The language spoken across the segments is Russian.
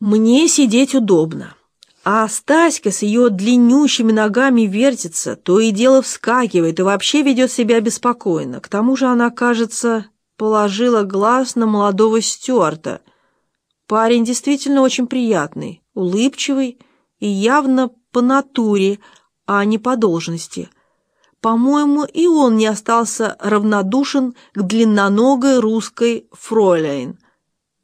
Мне сидеть удобно. А Стаська с ее длиннющими ногами вертится, то и дело вскакивает и вообще ведет себя беспокойно. К тому же она, кажется, положила глаз на молодого Стюарта. Парень действительно очень приятный, улыбчивый и явно по натуре, а не по должности. По-моему, и он не остался равнодушен к длинноногой русской фройляйн.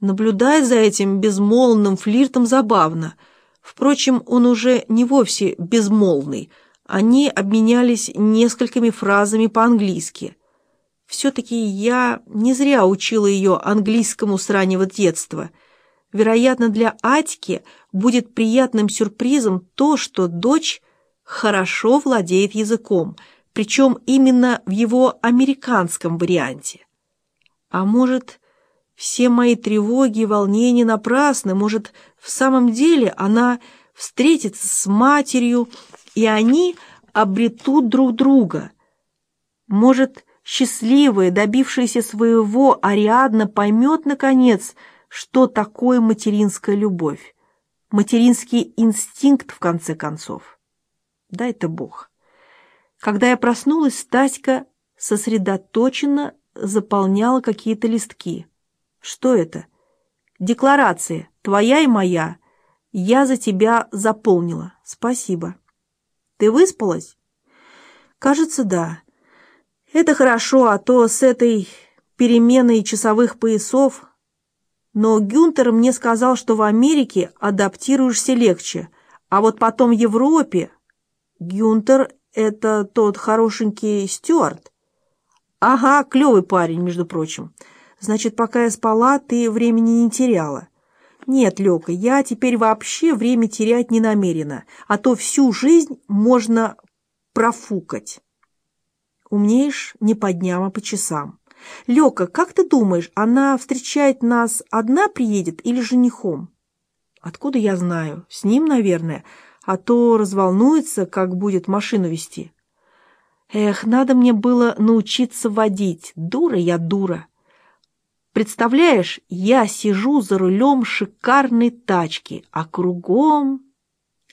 Наблюдать за этим безмолвным флиртом забавно. Впрочем, он уже не вовсе безмолвный. Они обменялись несколькими фразами по-английски. Все-таки я не зря учила ее английскому с раннего детства. Вероятно, для Атьки будет приятным сюрпризом то, что дочь хорошо владеет языком, причем именно в его американском варианте. А может, все мои тревоги и волнения напрасны. Может, в самом деле она встретится с матерью, и они обретут друг друга. Может, счастливая, добившаяся своего, Ариадна поймет, наконец, что такое материнская любовь. Материнский инстинкт, в конце концов. Да это Бог. Когда я проснулась, Стаська сосредоточенно заполняла какие-то листки. Что это? Декларация, твоя и моя. Я за тебя заполнила. Спасибо. Ты выспалась? Кажется, да. Это хорошо, а то с этой переменой часовых поясов... Но Гюнтер мне сказал, что в Америке адаптируешься легче, а вот потом в Европе... Гюнтер — это тот хорошенький Стюарт. Ага, клевый парень, между прочим. Значит, пока я спала, ты времени не теряла. Нет, Лёка, я теперь вообще время терять не намерена, а то всю жизнь можно профукать. Умнеешь не по дням, а по часам. Лёка, как ты думаешь, она встречает нас одна приедет или женихом? Откуда я знаю? С ним, наверное, а то разволнуется, как будет машину вести. Эх, надо мне было научиться водить. Дура я дура. Представляешь, я сижу за рулем шикарной тачки, а кругом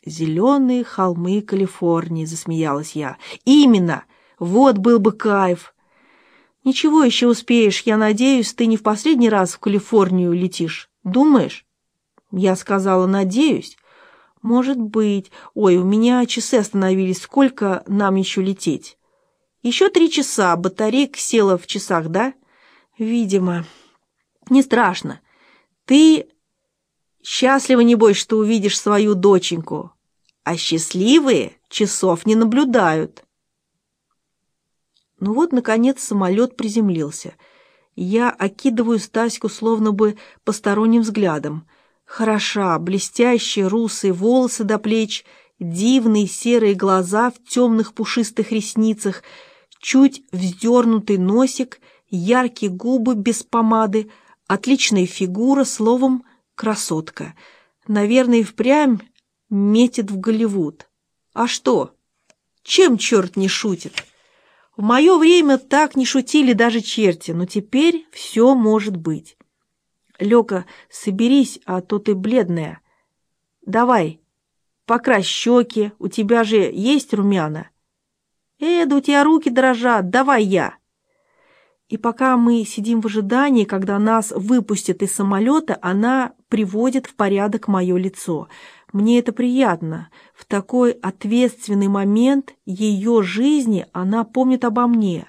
зеленые холмы Калифорнии, засмеялась я. Именно, вот был бы кайф. Ничего еще успеешь, я надеюсь, ты не в последний раз в Калифорнию летишь. Думаешь? Я сказала, надеюсь. Может быть. Ой, у меня часы остановились. Сколько нам еще лететь? Еще три часа. Батарейка села в часах, да? Видимо. Не страшно. Ты счастлива, небось, что увидишь свою доченьку, а счастливые часов не наблюдают. Ну вот, наконец, самолет приземлился. Я окидываю Стаську словно бы посторонним взглядом. Хороша, блестящие русые волосы до плеч, дивные серые глаза в темных пушистых ресницах, чуть вздернутый носик, яркие губы без помады — Отличная фигура, словом, красотка. Наверное, впрямь метит в Голливуд. А что? Чем черт не шутит? В мое время так не шутили даже черти, но теперь все может быть. Лёка, соберись, а то ты бледная. Давай, покрась щеки, у тебя же есть румяна. Э, да у тебя руки дрожат, давай я. И пока мы сидим в ожидании, когда нас выпустят из самолета, она приводит в порядок мое лицо. Мне это приятно. В такой ответственный момент ее жизни она помнит обо мне.